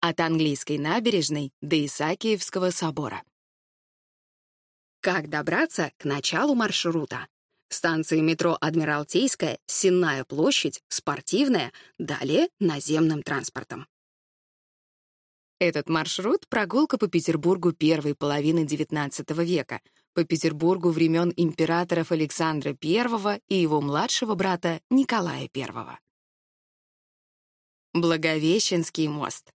от английской набережной до Исаакиевского собора. Как добраться к началу маршрута? Станции метро Адмиралтейская, Сенная площадь, Спортивная, далее наземным транспортом. Этот маршрут — прогулка по Петербургу первой половины XIX века, по Петербургу времен императоров Александра I и его младшего брата Николая I. Благовещенский мост.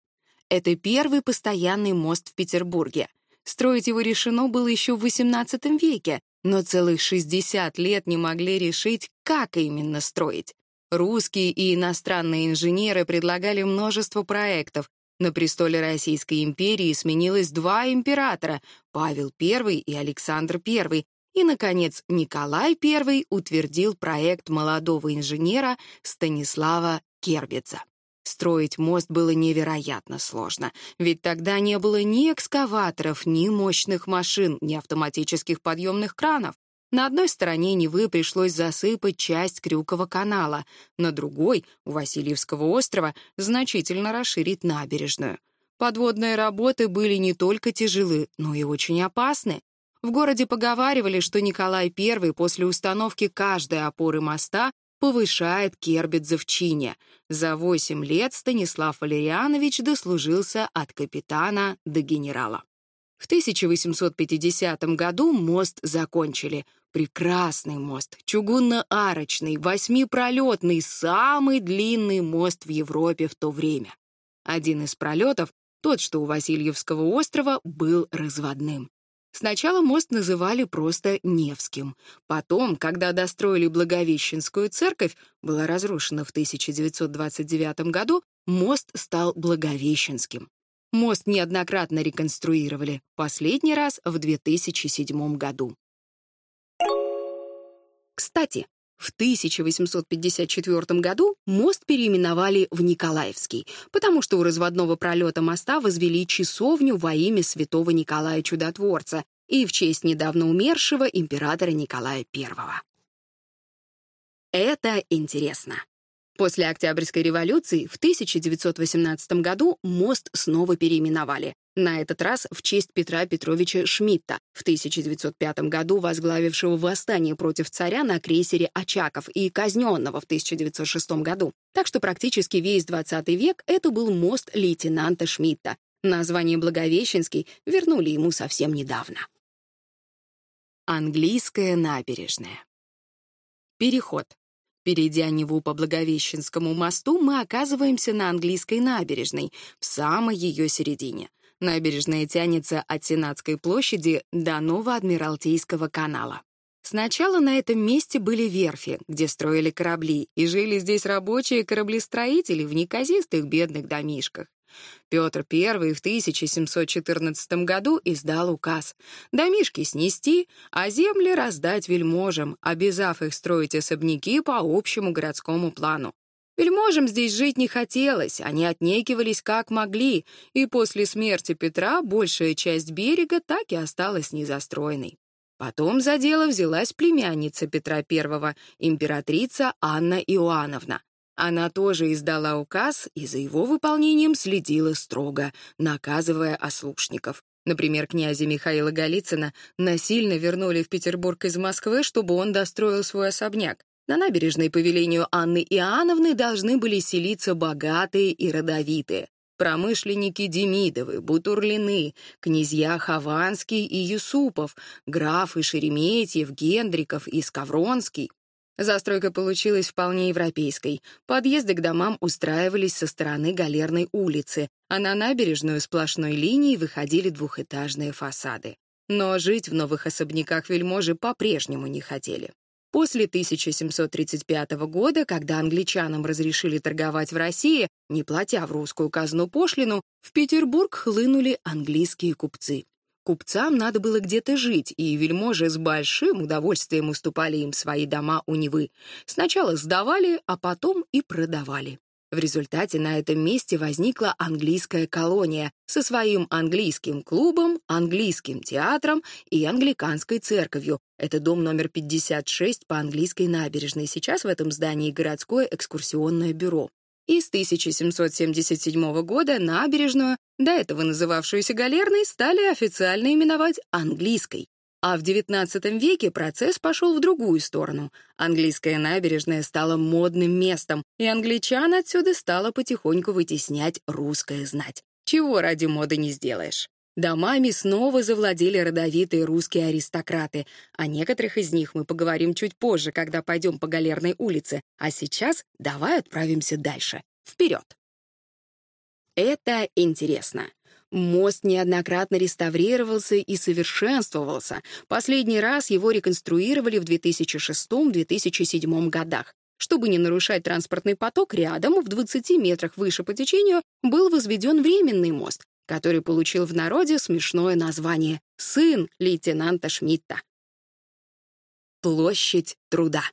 Это первый постоянный мост в Петербурге. Строить его решено было еще в XVIII веке, но целых 60 лет не могли решить, как именно строить. Русские и иностранные инженеры предлагали множество проектов. На престоле Российской империи сменилось два императора — Павел I и Александр I, и, наконец, Николай I утвердил проект молодого инженера Станислава Кербица. Строить мост было невероятно сложно, ведь тогда не было ни экскаваторов, ни мощных машин, ни автоматических подъемных кранов. На одной стороне Невы пришлось засыпать часть Крюкова канала, на другой, у Васильевского острова, значительно расширить набережную. Подводные работы были не только тяжелы, но и очень опасны. В городе поговаривали, что Николай I после установки каждой опоры моста повышает Кербидзе в чине. За 8 лет Станислав Валерьянович дослужился от капитана до генерала. В 1850 году мост закончили. Прекрасный мост, чугунно-арочный, восьмипролетный, самый длинный мост в Европе в то время. Один из пролетов, тот, что у Васильевского острова, был разводным. Сначала мост называли просто Невским. Потом, когда достроили Благовещенскую церковь, была разрушена в 1929 году, мост стал Благовещенским. Мост неоднократно реконструировали, последний раз в 2007 году. Кстати, в 1854 году мост переименовали в Николаевский, потому что у разводного пролета моста возвели часовню во имя святого Николая Чудотворца и в честь недавно умершего императора Николая I. Это интересно. После Октябрьской революции в 1918 году мост снова переименовали, на этот раз в честь Петра Петровича Шмидта, в 1905 году возглавившего восстание против царя на крейсере «Очаков» и казненного в 1906 году. Так что практически весь 20 век это был мост лейтенанта Шмидта. Название «Благовещенский» вернули ему совсем недавно. Английская набережная. Переход. Перейдя Неву по Благовещенскому мосту, мы оказываемся на английской набережной, в самой ее середине — Набережная тянется от Сенатской площади до Новоадмиралтейского канала. Сначала на этом месте были верфи, где строили корабли, и жили здесь рабочие кораблестроители в неказистых бедных домишках. Петр I в 1714 году издал указ «Домишки снести, а земли раздать вельможам, обязав их строить особняки по общему городскому плану. Вельможам здесь жить не хотелось, а они отнекивались как могли, и после смерти Петра большая часть берега так и осталась незастроенной. Потом за дело взялась племянница Петра I, императрица Анна Иоанновна. Она тоже издала указ и за его выполнением следила строго, наказывая ослушников. Например, князя Михаила Голицына насильно вернули в Петербург из Москвы, чтобы он достроил свой особняк. На набережной, по велению Анны Иоанновны, должны были селиться богатые и родовитые. Промышленники Демидовы, Бутурлины, князья Хованский и Юсупов, графы Шереметьев, Гендриков и Скавронский. Застройка получилась вполне европейской. Подъезды к домам устраивались со стороны Галерной улицы, а на набережную сплошной линии выходили двухэтажные фасады. Но жить в новых особняках вельможи по-прежнему не хотели. После 1735 года, когда англичанам разрешили торговать в России, не платя в русскую казну пошлину, в Петербург хлынули английские купцы. Купцам надо было где-то жить, и вельможи с большим удовольствием уступали им свои дома у Невы. Сначала сдавали, а потом и продавали. В результате на этом месте возникла английская колония со своим английским клубом, английским театром и англиканской церковью. Это дом номер 56 по английской набережной. Сейчас в этом здании городское экскурсионное бюро. И с 1777 года набережную, до этого называвшуюся Галерной, стали официально именовать английской. А в XIX веке процесс пошел в другую сторону. Английская набережная стала модным местом, и англичан отсюда стало потихоньку вытеснять русское знать. Чего ради моды не сделаешь. Домами снова завладели родовитые русские аристократы. О некоторых из них мы поговорим чуть позже, когда пойдем по Галерной улице. А сейчас давай отправимся дальше. Вперед! Это интересно. Мост неоднократно реставрировался и совершенствовался. Последний раз его реконструировали в 2006-2007 годах. Чтобы не нарушать транспортный поток, рядом, в 20 метрах выше по течению, был возведен временный мост, который получил в народе смешное название «Сын лейтенанта Шмидта». Площадь труда.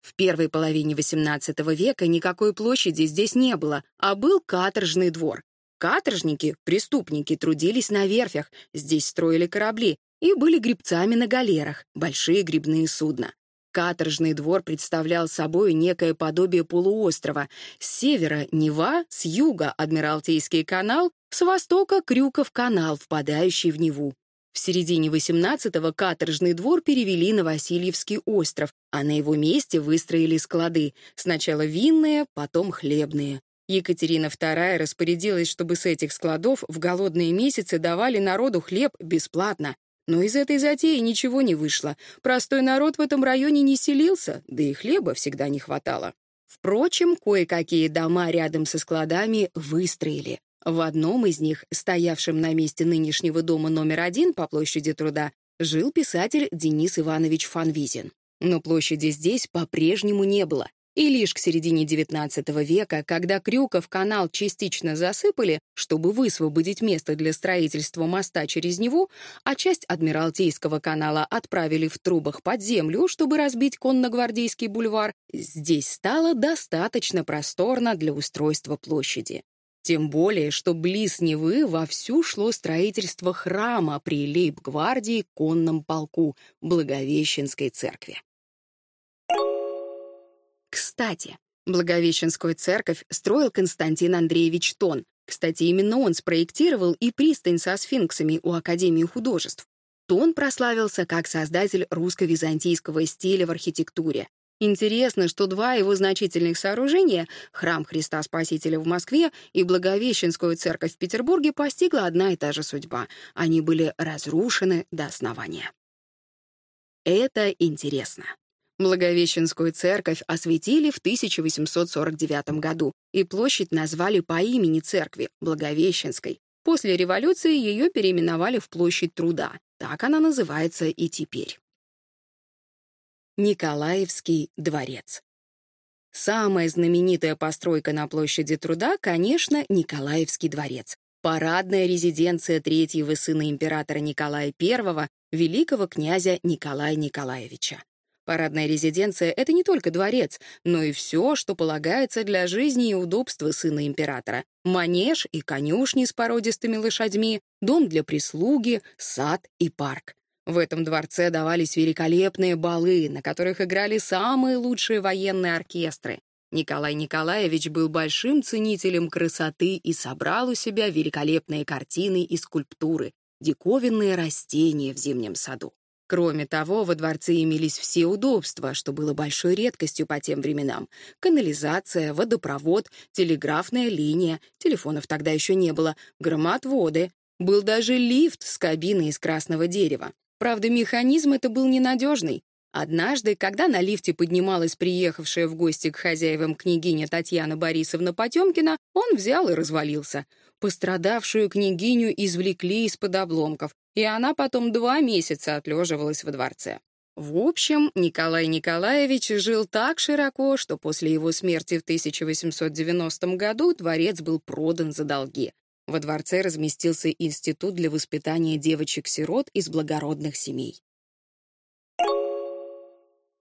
В первой половине XVIII века никакой площади здесь не было, а был каторжный двор. Каторжники, преступники трудились на верфях, здесь строили корабли и были грибцами на галерах, большие грибные судна. Каторжный двор представлял собой некое подобие полуострова. С севера — Нева, с юга — Адмиралтейский канал, с востока — Крюков канал, впадающий в Неву. В середине XVIII каторжный двор перевели на Васильевский остров, а на его месте выстроили склады, сначала винные, потом хлебные. Екатерина II распорядилась, чтобы с этих складов в голодные месяцы давали народу хлеб бесплатно. Но из этой затеи ничего не вышло. Простой народ в этом районе не селился, да и хлеба всегда не хватало. Впрочем, кое-какие дома рядом со складами выстроили. В одном из них, стоявшем на месте нынешнего дома номер один по площади труда, жил писатель Денис Иванович Фанвизин. Но площади здесь по-прежнему не было. И лишь к середине XIX века, когда Крюков канал частично засыпали, чтобы высвободить место для строительства моста через него, а часть Адмиралтейского канала отправили в трубах под землю, чтобы разбить конногвардейский бульвар, здесь стало достаточно просторно для устройства площади. Тем более, что близ Невы вовсю шло строительство храма при лейб-гвардии конном полку Благовещенской церкви. Кстати, Благовещенскую церковь строил Константин Андреевич Тон. Кстати, именно он спроектировал и пристань со сфинксами у Академии художеств. Тон прославился как создатель русско-византийского стиля в архитектуре. Интересно, что два его значительных сооружения — храм Христа Спасителя в Москве и Благовещенскую церковь в Петербурге — постигла одна и та же судьба. Они были разрушены до основания. Это интересно. Благовещенскую церковь осветили в 1849 году, и площадь назвали по имени церкви, Благовещенской. После революции ее переименовали в Площадь Труда. Так она называется и теперь. Николаевский дворец. Самая знаменитая постройка на площади труда, конечно, Николаевский дворец. Парадная резиденция третьего сына императора Николая I, великого князя Николая Николаевича. Парадная резиденция — это не только дворец, но и все, что полагается для жизни и удобства сына императора. Манеж и конюшни с породистыми лошадьми, дом для прислуги, сад и парк. В этом дворце давались великолепные балы, на которых играли самые лучшие военные оркестры. Николай Николаевич был большим ценителем красоты и собрал у себя великолепные картины и скульптуры, диковинные растения в зимнем саду. Кроме того, во дворце имелись все удобства, что было большой редкостью по тем временам. Канализация, водопровод, телеграфная линия, телефонов тогда еще не было, громоотводы. Был даже лифт с кабиной из красного дерева. Правда, механизм это был ненадежный. Однажды, когда на лифте поднималась приехавшая в гости к хозяевам княгиня Татьяна Борисовна Потемкина, он взял и развалился. Пострадавшую княгиню извлекли из-под обломков, и она потом два месяца отлеживалась во дворце. В общем, Николай Николаевич жил так широко, что после его смерти в 1890 году дворец был продан за долги. Во дворце разместился институт для воспитания девочек-сирот из благородных семей.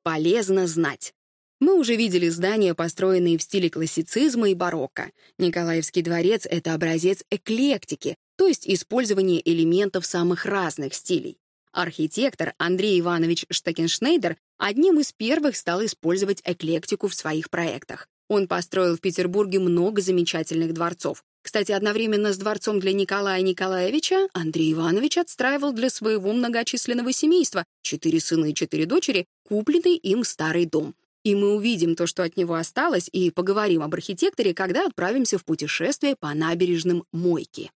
Полезно знать. Мы уже видели здания, построенные в стиле классицизма и барокко. Николаевский дворец — это образец эклектики, то есть использование элементов самых разных стилей. Архитектор Андрей Иванович Штекеншнейдер одним из первых стал использовать эклектику в своих проектах. Он построил в Петербурге много замечательных дворцов. Кстати, одновременно с дворцом для Николая Николаевича Андрей Иванович отстраивал для своего многочисленного семейства четыре сына и четыре дочери купленный им старый дом. И мы увидим то, что от него осталось, и поговорим об архитекторе, когда отправимся в путешествие по набережным Мойки.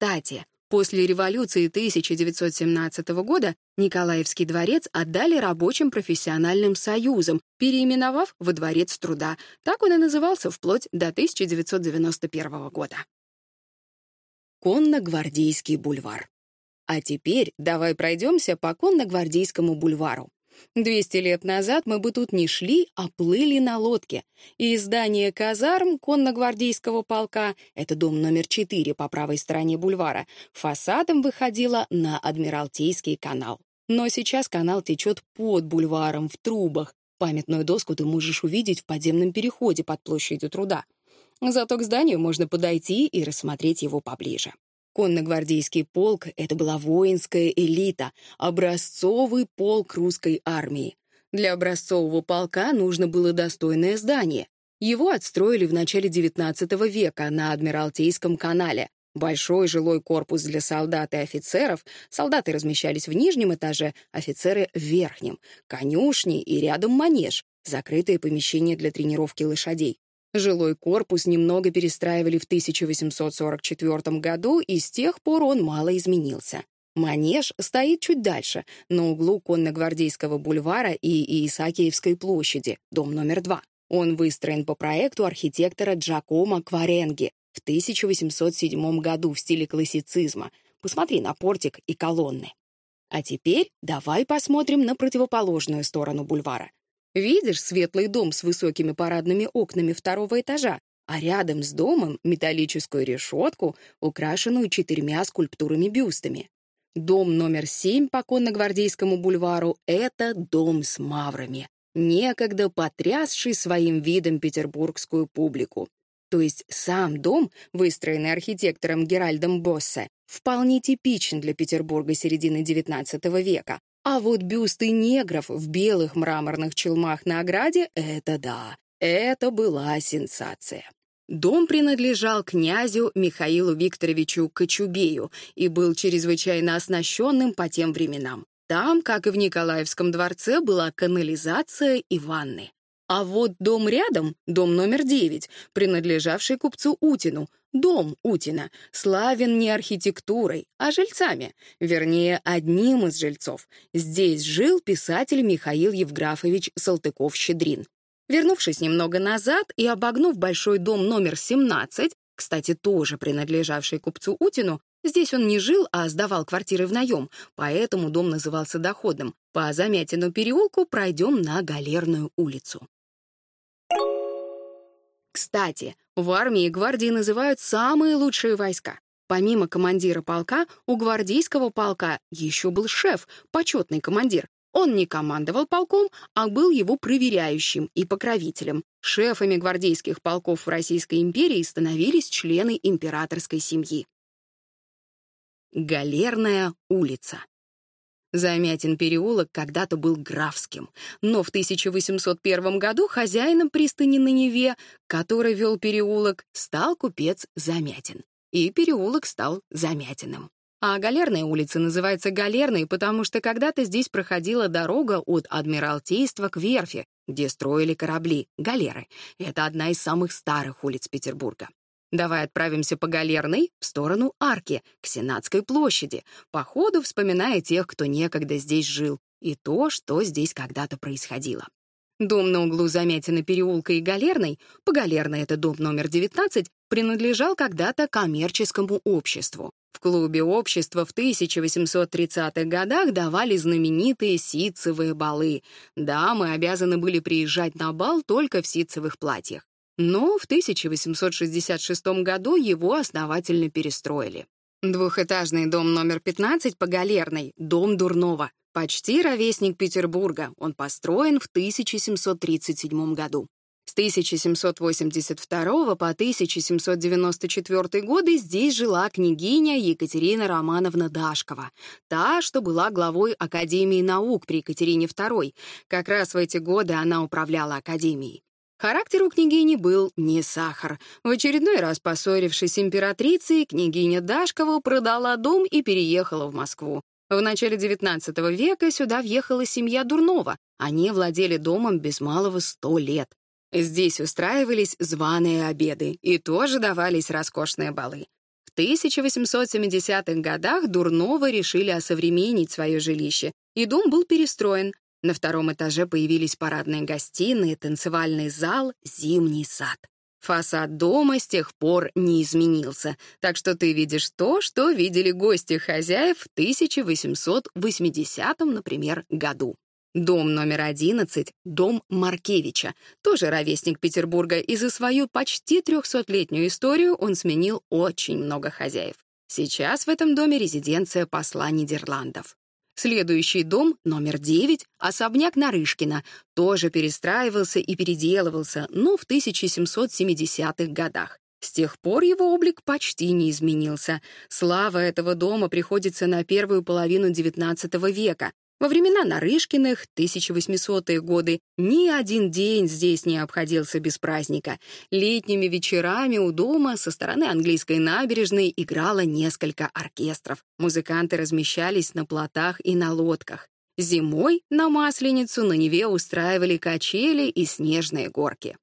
Кстати, после революции 1917 года Николаевский дворец отдали рабочим профессиональным союзам, переименовав во Дворец труда. Так он и назывался вплоть до 1991 года. Конно-гвардейский бульвар. А теперь давай пройдемся по Конно-гвардейскому бульвару. Двести лет назад мы бы тут не шли, а плыли на лодке. И здание казарм конногвардейского полка, это дом номер четыре по правой стороне бульвара, фасадом выходило на Адмиралтейский канал. Но сейчас канал течет под бульваром, в трубах. Памятную доску ты можешь увидеть в подземном переходе под площадью труда. Зато к зданию можно подойти и рассмотреть его поближе. Конногвардейский полк — это была воинская элита, образцовый полк русской армии. Для образцового полка нужно было достойное здание. Его отстроили в начале XIX века на Адмиралтейском канале. Большой жилой корпус для солдат и офицеров. Солдаты размещались в нижнем этаже, офицеры — в верхнем. Конюшни и рядом манеж, закрытые помещения для тренировки лошадей. Жилой корпус немного перестраивали в 1844 году, и с тех пор он мало изменился. Манеж стоит чуть дальше, на углу Конногвардейского бульвара и Исаакиевской площади, дом номер два. Он выстроен по проекту архитектора Джакома Кваренги в 1807 году в стиле классицизма. Посмотри на портик и колонны. А теперь давай посмотрим на противоположную сторону бульвара. Видишь светлый дом с высокими парадными окнами второго этажа, а рядом с домом металлическую решетку, украшенную четырьмя скульптурами-бюстами. Дом номер семь по Конногвардейскому бульвару — это дом с маврами, некогда потрясший своим видом петербургскую публику. То есть сам дом, выстроенный архитектором Геральдом Боссе, вполне типичен для Петербурга середины XIX века, а вот бюсты негров в белых мраморных челмах на ограде — это да, это была сенсация. Дом принадлежал князю Михаилу Викторовичу Кочубею и был чрезвычайно оснащенным по тем временам. Там, как и в Николаевском дворце, была канализация и ванны. А вот дом рядом, дом номер 9, принадлежавший купцу Утину, дом Утина, славен не архитектурой, а жильцами, вернее, одним из жильцов. Здесь жил писатель Михаил Евграфович Салтыков-Щедрин. Вернувшись немного назад и обогнув большой дом номер 17, кстати, тоже принадлежавший купцу Утину, Здесь он не жил, а сдавал квартиры в наем, поэтому дом назывался доходом. По Замятину переулку пройдем на Галерную улицу. Кстати, в армии гвардии называют самые лучшие войска. Помимо командира полка, у гвардейского полка еще был шеф, почетный командир. Он не командовал полком, а был его проверяющим и покровителем. Шефами гвардейских полков в Российской империи становились члены императорской семьи. Галерная улица. Замятин переулок когда-то был графским, но в 1801 году хозяином пристани на Неве, который вел переулок, стал купец Замятин. И переулок стал Замятиным. А Галерная улица называется Галерной, потому что когда-то здесь проходила дорога от Адмиралтейства к верфи, где строили корабли, галеры. Это одна из самых старых улиц Петербурга. Давай отправимся по Галерной в сторону арки, к Сенатской площади, по ходу вспоминая тех, кто некогда здесь жил, и то, что здесь когда-то происходило. Дом на углу Замятина переулка и Галерной, по Галерной это дом номер 19, принадлежал когда-то коммерческому обществу. В клубе общества в 1830-х годах давали знаменитые ситцевые балы. Дамы обязаны были приезжать на бал только в ситцевых платьях. Но в 1866 году его основательно перестроили. Двухэтажный дом номер 15 по Галерной, дом Дурнова, почти ровесник Петербурга, он построен в 1737 году. С 1782 по 1794 годы здесь жила княгиня Екатерина Романовна Дашкова, та, что была главой Академии наук при Екатерине II. Как раз в эти годы она управляла Академией. Характер у княгини был не сахар. В очередной раз поссорившись с императрицей, княгиня Дашкова продала дом и переехала в Москву. В начале XIX века сюда въехала семья Дурнова. Они владели домом без малого сто лет. Здесь устраивались званые обеды и тоже давались роскошные балы. В 1870-х годах Дурнова решили осовременить свое жилище, и дом был перестроен. На втором этаже появились парадные гостиные, танцевальный зал, зимний сад. Фасад дома с тех пор не изменился, так что ты видишь то, что видели гости хозяев в 1880, например, году. Дом номер 11 — дом Маркевича, тоже ровесник Петербурга, и за свою почти 300-летнюю историю он сменил очень много хозяев. Сейчас в этом доме резиденция посла Нидерландов. Следующий дом, номер 9, особняк Нарышкина, тоже перестраивался и переделывался, но в 1770-х годах. С тех пор его облик почти не изменился. Слава этого дома приходится на первую половину XIX века, во времена Нарышкиных, 1800-е годы, ни один день здесь не обходился без праздника. Летними вечерами у дома со стороны английской набережной играло несколько оркестров. Музыканты размещались на плотах и на лодках. Зимой на Масленицу на Неве устраивали качели и снежные горки.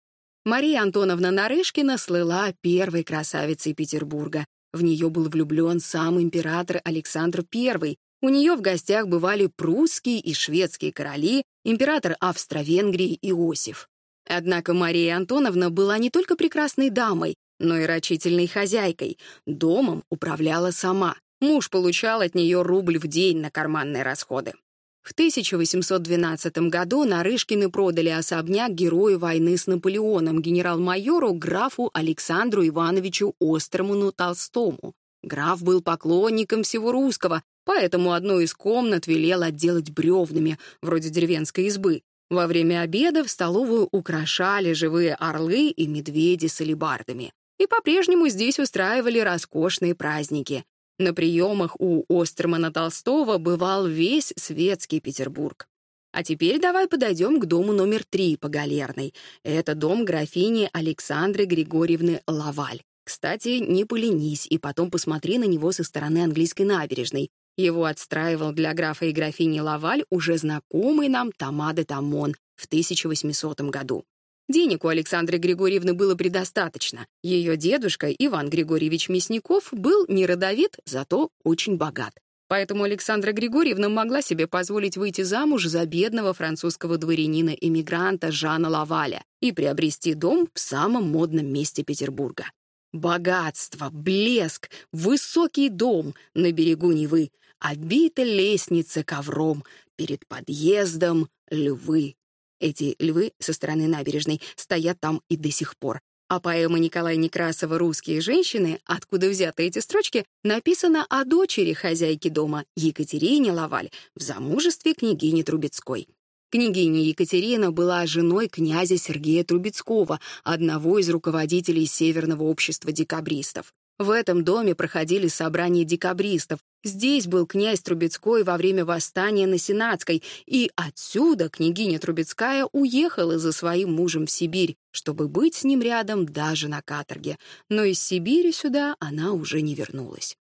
Мария Антоновна Нарышкина слыла первой красавицей Петербурга. В нее был влюблен сам император Александр I, у нее в гостях бывали прусские и шведские короли, император Австро-Венгрии Иосиф. Однако Мария Антоновна была не только прекрасной дамой, но и рачительной хозяйкой. Домом управляла сама. Муж получал от нее рубль в день на карманные расходы. В 1812 году Нарышкины продали особняк герою войны с Наполеоном генерал-майору графу Александру Ивановичу Остромуну Толстому. Граф был поклонником всего русского, поэтому одну из комнат велел отделать бревнами, вроде деревенской избы. Во время обеда в столовую украшали живые орлы и медведи с алебардами. И по-прежнему здесь устраивали роскошные праздники. На приемах у Остермана Толстого бывал весь светский Петербург. А теперь давай подойдем к дому номер три по Галерной. Это дом графини Александры Григорьевны Лаваль. Кстати, не поленись и потом посмотри на него со стороны английской набережной. Его отстраивал для графа и графини Лаваль уже знакомый нам Тамада Тамон в 1800 году. Денег у Александры Григорьевны было предостаточно. Ее дедушка, Иван Григорьевич Мясников, был не родовит, зато очень богат. Поэтому Александра Григорьевна могла себе позволить выйти замуж за бедного французского дворянина-эмигранта Жана Лаваля и приобрести дом в самом модном месте Петербурга. Богатство, блеск, высокий дом на берегу Невы, обита лестница ковром, перед подъездом львы. Эти львы со стороны набережной стоят там и до сих пор. А поэма Николая Некрасова «Русские женщины», откуда взяты эти строчки, написана о дочери хозяйки дома Екатерине Лаваль в замужестве княгини Трубецкой. Княгиня Екатерина была женой князя Сергея Трубецкого, одного из руководителей Северного общества декабристов. В этом доме проходили собрания декабристов. Здесь был князь Трубецкой во время восстания на Сенатской, и отсюда княгиня Трубецкая уехала за своим мужем в Сибирь, чтобы быть с ним рядом даже на каторге. Но из Сибири сюда она уже не вернулась.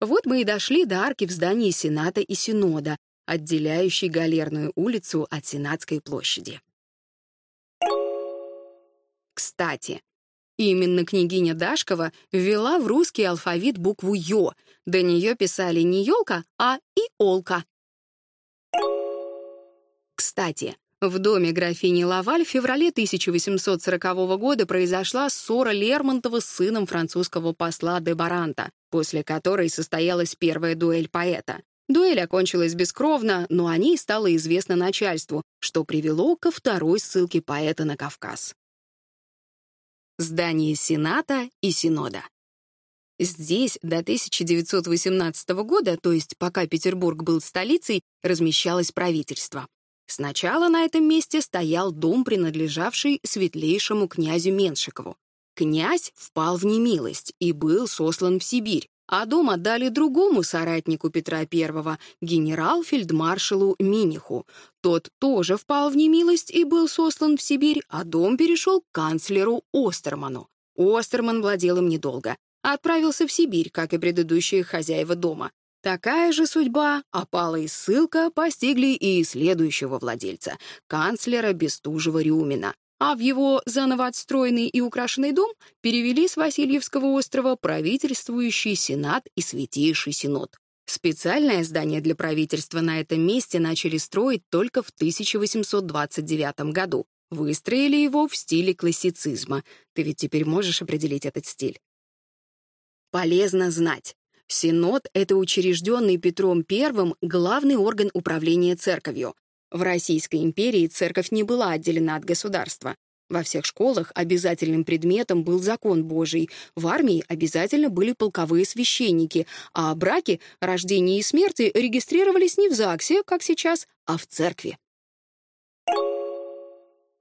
Вот мы и дошли до арки в здании Сената и Синода отделяющий Галерную улицу от Сенатской площади. Кстати, именно княгиня Дашкова ввела в русский алфавит букву «ё». До нее писали не «ёлка», а и «олка». Кстати, в доме графини Лаваль в феврале 1840 года произошла ссора Лермонтова с сыном французского посла де Баранта, после которой состоялась первая дуэль поэта. Дуэль окончилась бескровно, но о ней стало известно начальству, что привело ко второй ссылке поэта на Кавказ. Здание Сената и Синода. Здесь до 1918 года, то есть пока Петербург был столицей, размещалось правительство. Сначала на этом месте стоял дом, принадлежавший светлейшему князю Меншикову. Князь впал в немилость и был сослан в Сибирь, а дом отдали другому соратнику Петра I, генерал-фельдмаршалу Миниху. Тот тоже впал в немилость и был сослан в Сибирь, а дом перешел к канцлеру Остерману. Остерман владел им недолго. Отправился в Сибирь, как и предыдущие хозяева дома. Такая же судьба, опала и ссылка постигли и следующего владельца, канцлера Бестужева-Рюмина а в его заново отстроенный и украшенный дом перевели с Васильевского острова правительствующий сенат и святейший синод. Специальное здание для правительства на этом месте начали строить только в 1829 году. Выстроили его в стиле классицизма. Ты ведь теперь можешь определить этот стиль. Полезно знать. Синод — это учрежденный Петром I главный орган управления церковью, в Российской империи церковь не была отделена от государства. Во всех школах обязательным предметом был закон Божий, в армии обязательно были полковые священники, а браки, рождение и смерти регистрировались не в ЗАГСе, как сейчас, а в церкви.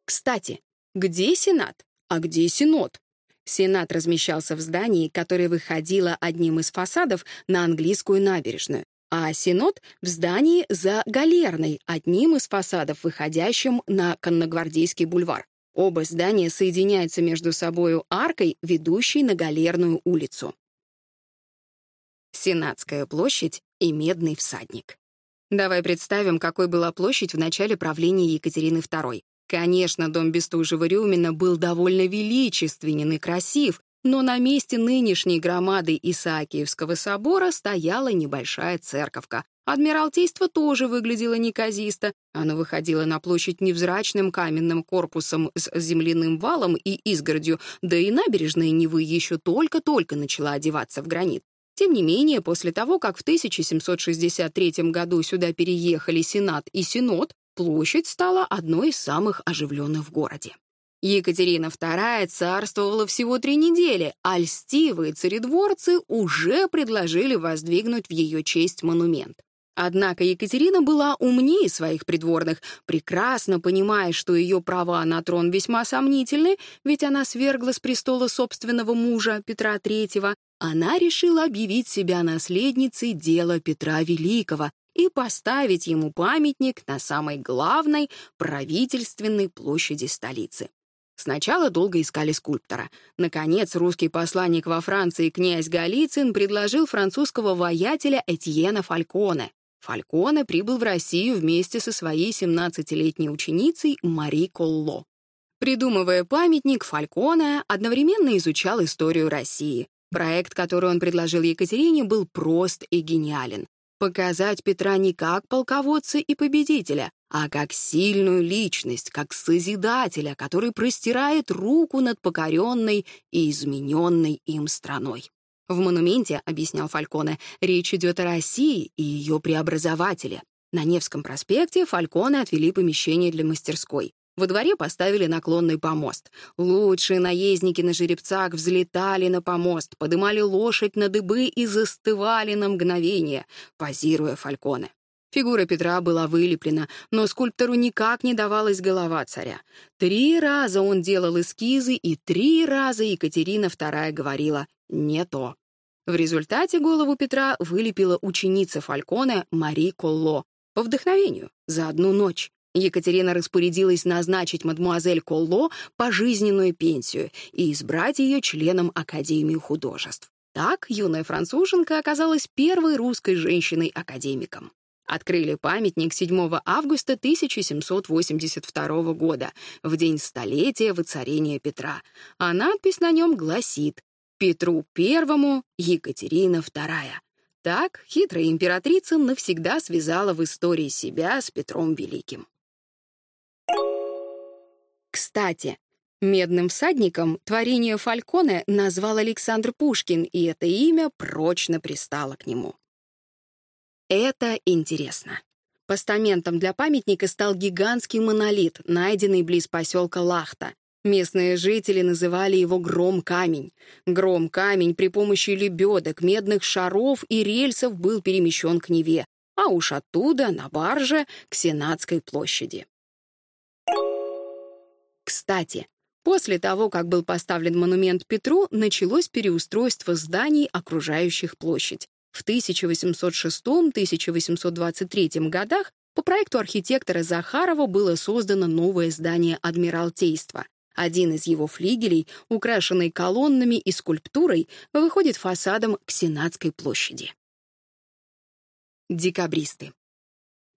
Кстати, где Сенат, а где Синод? Сенат размещался в здании, которое выходило одним из фасадов на английскую набережную а Синод в здании за Галерной, одним из фасадов, выходящим на Конногвардейский бульвар. Оба здания соединяются между собою аркой, ведущей на Галерную улицу. Сенатская площадь и Медный всадник. Давай представим, какой была площадь в начале правления Екатерины II. Конечно, дом Бестужева-Рюмина был довольно величественен и красив, но на месте нынешней громады Исаакиевского собора стояла небольшая церковка. Адмиралтейство тоже выглядело неказисто. Оно выходило на площадь невзрачным каменным корпусом с земляным валом и изгородью, да и набережная Невы еще только-только начала одеваться в гранит. Тем не менее, после того, как в 1763 году сюда переехали Сенат и Синод, площадь стала одной из самых оживленных в городе. Екатерина II царствовала всего три недели, а льстивые царедворцы уже предложили воздвигнуть в ее честь монумент. Однако Екатерина была умнее своих придворных, прекрасно понимая, что ее права на трон весьма сомнительны, ведь она свергла с престола собственного мужа Петра III, она решила объявить себя наследницей дела Петра Великого и поставить ему памятник на самой главной правительственной площади столицы. Сначала долго искали скульптора. Наконец, русский посланник во Франции князь Голицын предложил французского воятеля Этьена Фальконе. Фальконе прибыл в Россию вместе со своей 17-летней ученицей Мари Колло. Придумывая памятник, Фальконе одновременно изучал историю России. Проект, который он предложил Екатерине, был прост и гениален. Показать Петра не как полководца и победителя, а как сильную личность, как Созидателя, который простирает руку над покоренной и измененной им страной. В монументе, объяснял Фальконе, речь идет о России и ее преобразователе. На Невском проспекте Фальконе отвели помещение для мастерской. Во дворе поставили наклонный помост. Лучшие наездники на жеребцах взлетали на помост, подымали лошадь на дыбы и застывали на мгновение, позируя Фальконе. Фигура Петра была вылеплена, но скульптору никак не давалась голова царя. Три раза он делал эскизы, и три раза Екатерина II говорила «не то». В результате голову Петра вылепила ученица фальконе Мари Колло. По вдохновению, за одну ночь. Екатерина распорядилась назначить мадмуазель Колло пожизненную пенсию и избрать ее членом Академии художеств. Так юная француженка оказалась первой русской женщиной-академиком. Открыли памятник 7 августа 1782 года, в день столетия воцарения Петра, а надпись на нем гласит «Петру Первому, Екатерина Вторая». Так хитрая императрица навсегда связала в истории себя с Петром Великим. Кстати, медным всадником творение Фальконе назвал Александр Пушкин, и это имя прочно пристало к нему. Это интересно. Постаментом для памятника стал гигантский монолит, найденный близ поселка Лахта. Местные жители называли его «гром-камень». Гром-камень при помощи лебедок, медных шаров и рельсов был перемещен к Неве, а уж оттуда, на барже, к Сенатской площади. Кстати, после того, как был поставлен монумент Петру, началось переустройство зданий, окружающих площадь. В 1806-1823 годах по проекту архитектора Захарова было создано новое здание Адмиралтейства. Один из его флигелей, украшенный колоннами и скульптурой, выходит фасадом к Сенатской площади. Декабристы.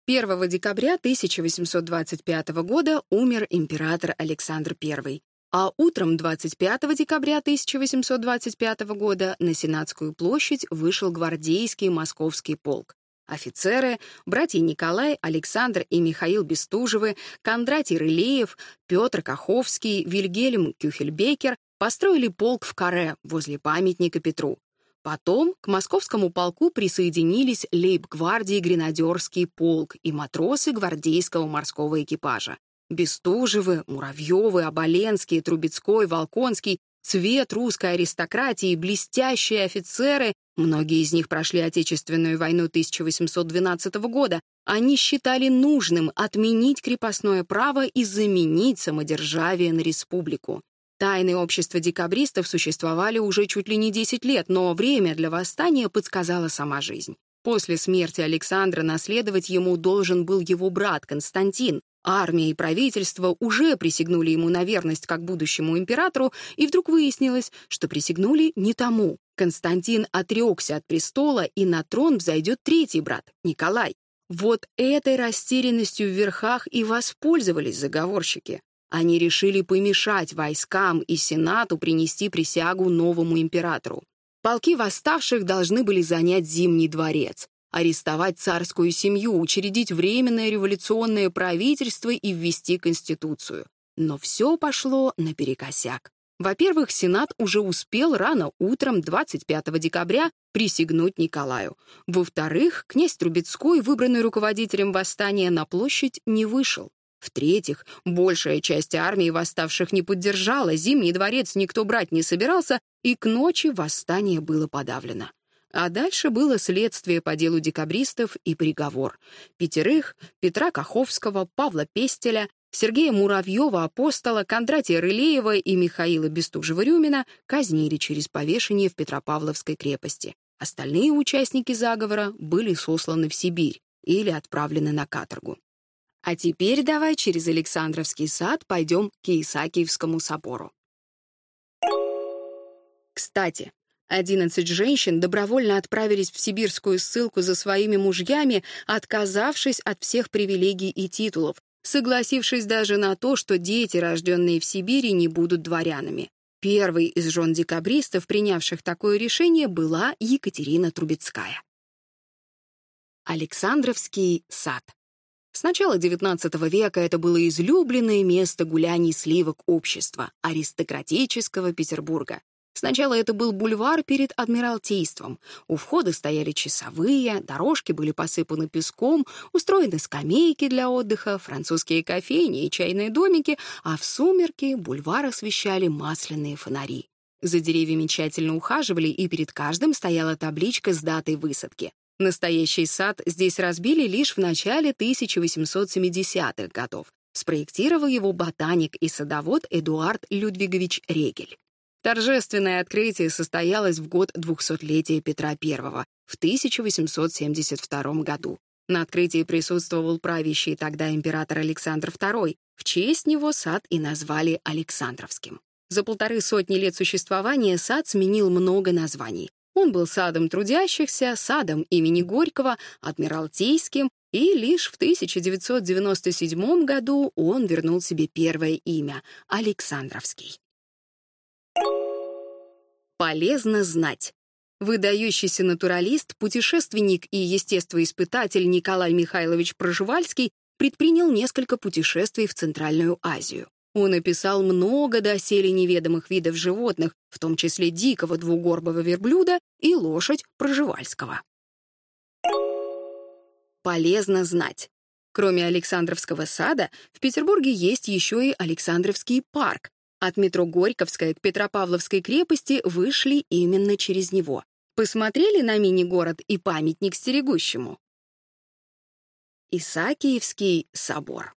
1 декабря 1825 года умер император Александр I а утром 25 декабря 1825 года на Сенатскую площадь вышел гвардейский московский полк. Офицеры, братья Николай, Александр и Михаил Бестужевы, Кондратий Рылеев, Петр Каховский, Вильгельм Кюхельбекер построили полк в Каре возле памятника Петру. Потом к московскому полку присоединились лейб-гвардии гренадерский полк и матросы гвардейского морского экипажа. Бестужевы, Муравьевы, Оболенский, Трубецкой, Волконский, цвет русской аристократии, блестящие офицеры, многие из них прошли Отечественную войну 1812 года, они считали нужным отменить крепостное право и заменить самодержавие на республику. Тайны общества декабристов существовали уже чуть ли не 10 лет, но время для восстания подсказала сама жизнь. После смерти Александра наследовать ему должен был его брат Константин, Армия и правительство уже присягнули ему на верность как будущему императору, и вдруг выяснилось, что присягнули не тому. Константин отрекся от престола, и на трон взойдет третий брат, Николай. Вот этой растерянностью в верхах и воспользовались заговорщики. Они решили помешать войскам и Сенату принести присягу новому императору. Полки восставших должны были занять Зимний дворец арестовать царскую семью, учредить Временное революционное правительство и ввести Конституцию. Но все пошло наперекосяк. Во-первых, Сенат уже успел рано утром 25 декабря присягнуть Николаю. Во-вторых, князь Трубецкой, выбранный руководителем восстания на площадь, не вышел. В-третьих, большая часть армии восставших не поддержала, Зимний дворец никто брать не собирался, и к ночи восстание было подавлено. А дальше было следствие по делу декабристов и приговор. Пятерых, Петра Каховского, Павла Пестеля, Сергея Муравьева, Апостола, Кондратия Рылеева и Михаила Бестужева-Рюмина казнили через повешение в Петропавловской крепости. Остальные участники заговора были сосланы в Сибирь или отправлены на каторгу. А теперь давай через Александровский сад пойдем к Исаакиевскому собору. Кстати, 11 женщин добровольно отправились в сибирскую ссылку за своими мужьями, отказавшись от всех привилегий и титулов, согласившись даже на то, что дети, рожденные в Сибири, не будут дворянами. Первой из жен декабристов, принявших такое решение, была Екатерина Трубецкая. Александровский сад. С начала XIX века это было излюбленное место гуляний сливок общества, аристократического Петербурга. Сначала это был бульвар перед Адмиралтейством. У входа стояли часовые, дорожки были посыпаны песком, устроены скамейки для отдыха, французские кофейни и чайные домики, а в сумерки бульвар освещали масляные фонари. За деревьями тщательно ухаживали, и перед каждым стояла табличка с датой высадки. Настоящий сад здесь разбили лишь в начале 1870-х годов. Спроектировал его ботаник и садовод Эдуард Людвигович Регель. Торжественное открытие состоялось в год 200-летия Петра I в 1872 году. На открытии присутствовал правящий тогда император Александр II. В честь него сад и назвали Александровским. За полторы сотни лет существования сад сменил много названий. Он был садом трудящихся, садом имени Горького, адмиралтейским, и лишь в 1997 году он вернул себе первое имя — Александровский полезно знать. Выдающийся натуралист, путешественник и естествоиспытатель Николай Михайлович Проживальский предпринял несколько путешествий в Центральную Азию. Он описал много доселе неведомых видов животных, в том числе дикого двугорбого верблюда и лошадь Проживальского. Полезно знать. Кроме Александровского сада, в Петербурге есть еще и Александровский парк, от метро Горьковской к Петропавловской крепости вышли именно через него. Посмотрели на мини-город и памятник стерегущему. Исаакиевский собор.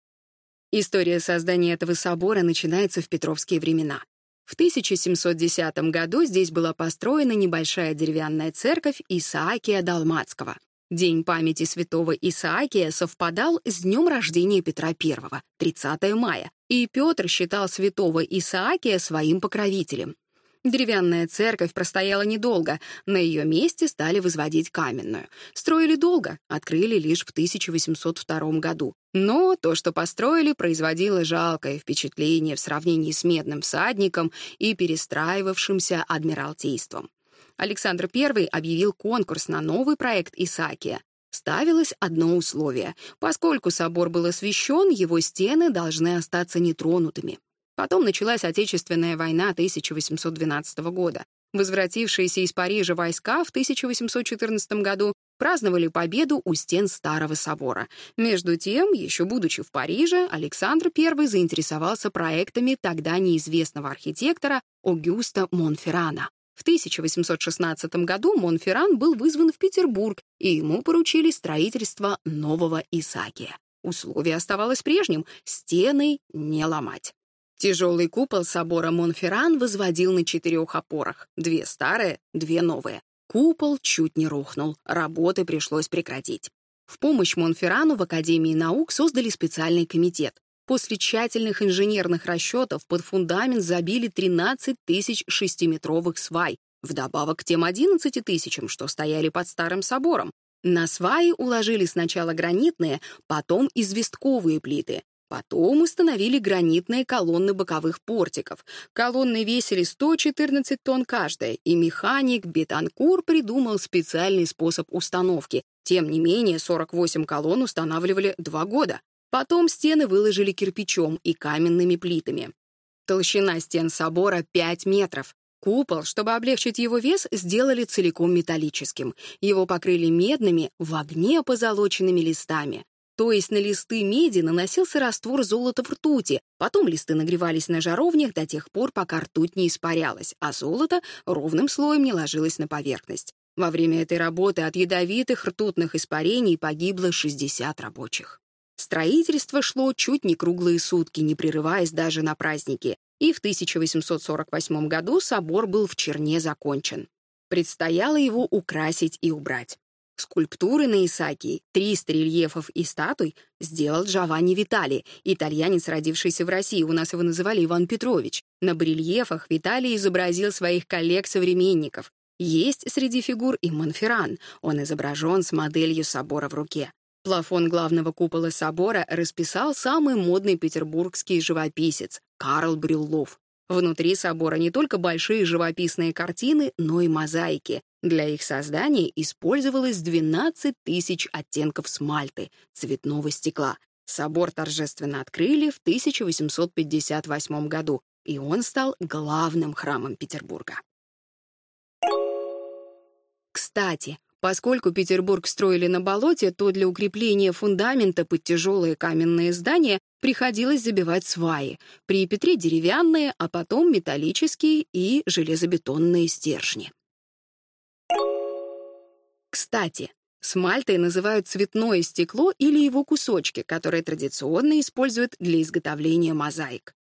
История создания этого собора начинается в петровские времена. В 1710 году здесь была построена небольшая деревянная церковь Исаакия Далмацкого. День памяти святого Исаакия совпадал с днем рождения Петра I, 30 мая, и Петр считал святого Исаакия своим покровителем. Деревянная церковь простояла недолго, на ее месте стали возводить каменную. Строили долго, открыли лишь в 1802 году. Но то, что построили, производило жалкое впечатление в сравнении с медным всадником и перестраивавшимся адмиралтейством. Александр I объявил конкурс на новый проект Исаакия ставилось одно условие. Поскольку собор был освящен, его стены должны остаться нетронутыми. Потом началась Отечественная война 1812 года. Возвратившиеся из Парижа войска в 1814 году праздновали победу у стен Старого собора. Между тем, еще будучи в Париже, Александр I заинтересовался проектами тогда неизвестного архитектора Огюста Монферрана. 1816 году Монферран был вызван в Петербург, и ему поручили строительство нового Исаакия. Условие оставалось прежним — стены не ломать. Тяжелый купол собора Монферран возводил на четырех опорах — две старые, две новые. Купол чуть не рухнул, работы пришлось прекратить. В помощь Монферрану в Академии наук создали специальный комитет после тщательных инженерных расчетов под фундамент забили 13 тысяч шестиметровых свай, вдобавок к тем 11 тысячам, что стояли под старым собором. На сваи уложили сначала гранитные, потом известковые плиты, потом установили гранитные колонны боковых портиков. Колонны весили 114 тонн каждая, и механик Бетанкур придумал специальный способ установки. Тем не менее, 48 колонн устанавливали два года. Потом стены выложили кирпичом и каменными плитами. Толщина стен собора 5 метров. Купол, чтобы облегчить его вес, сделали целиком металлическим. Его покрыли медными, в огне позолоченными листами. То есть на листы меди наносился раствор золота в ртути, потом листы нагревались на жаровнях до тех пор, пока ртуть не испарялась, а золото ровным слоем не ложилось на поверхность. Во время этой работы от ядовитых ртутных испарений погибло 60 рабочих. Строительство шло чуть не круглые сутки, не прерываясь даже на праздники, и в 1848 году собор был в черне закончен. Предстояло его украсить и убрать. Скульптуры на Исаакии, 300 рельефов и статуй сделал Джованни Витали, итальянец, родившийся в России, у нас его называли Иван Петрович. На барельефах Виталий изобразил своих коллег-современников. Есть среди фигур и Монферран, он изображен с моделью собора в руке. Плафон главного купола собора расписал самый модный петербургский живописец Карл Бриллов. Внутри собора не только большие живописные картины, но и мозаики. Для их создания использовалось 12 тысяч оттенков смальты, цветного стекла. Собор торжественно открыли в 1858 году, и он стал главным храмом Петербурга. Кстати, Поскольку Петербург строили на болоте, то для укрепления фундамента под тяжелые каменные здания приходилось забивать сваи, при Петре деревянные, а потом металлические и железобетонные стержни. Кстати, смальтой называют цветное стекло или его кусочки, которые традиционно используют для изготовления мозаик.